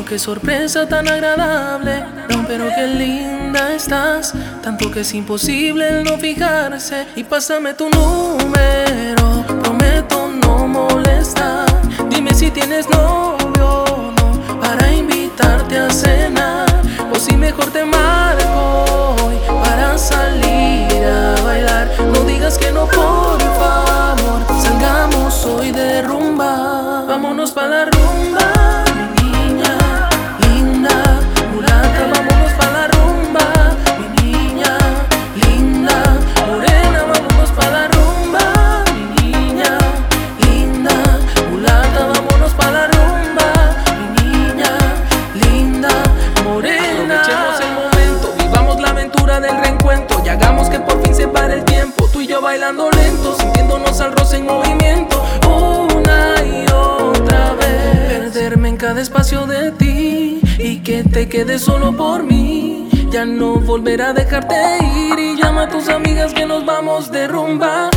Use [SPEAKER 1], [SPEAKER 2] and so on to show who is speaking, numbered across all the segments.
[SPEAKER 1] Pero qué sorpresa tan agradable, no, pero qué linda estás, tanto que es imposible el no fijarse. Y pásame tu número, prometo no molestar. Dime si tienes novio no, para invitarte a cenar, o si mejor te marco hoy para salir a bailar. No digas que no, por favor, salgamos hoy de rumba, vámonos para la rumba.
[SPEAKER 2] Del reencuentro y hagamos que por fin se pare el tiempo. Tú y yo bailando lento, sintiéndonos al roce en movimiento.
[SPEAKER 1] una y otra vez. Perderme en cada espacio de ti y que te quedes solo por mí. Ya no volveré a dejarte ir y llama a tus amigas que nos vamos de rumba.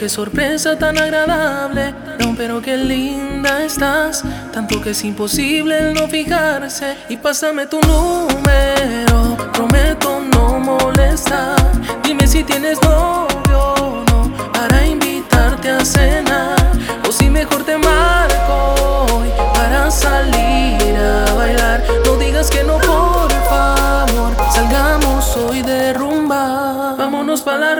[SPEAKER 1] Qué sorpresa tan agradable. No, pero qué linda estás, tanto que es imposible el no fijarse. Y pásame tu número, prometo no molestar. Dime si tienes novio o no, para invitarte a cenar. O si mejor te marco hoy para salir a bailar. No digas que no, por favor, salgamos hoy de rumba. Vámonos pa' la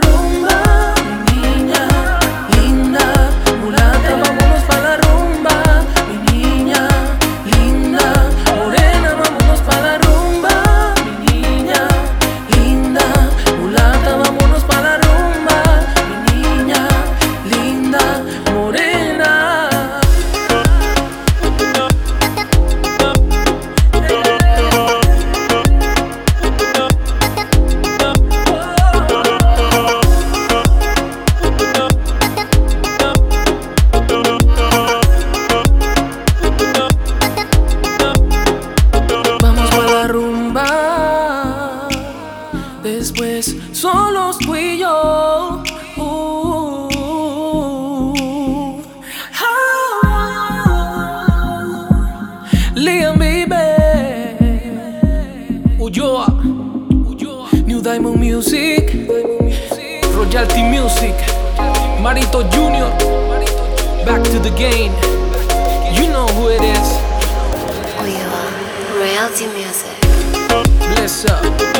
[SPEAKER 1] somos tú y yo. Uh, ah, Liam Bieber,
[SPEAKER 2] Ulloa,
[SPEAKER 1] New Diamond Music,
[SPEAKER 2] Royalty Music, Marito Junior, Back to the Game. You know who it is. Ulloa, Royalty Music. Bless up.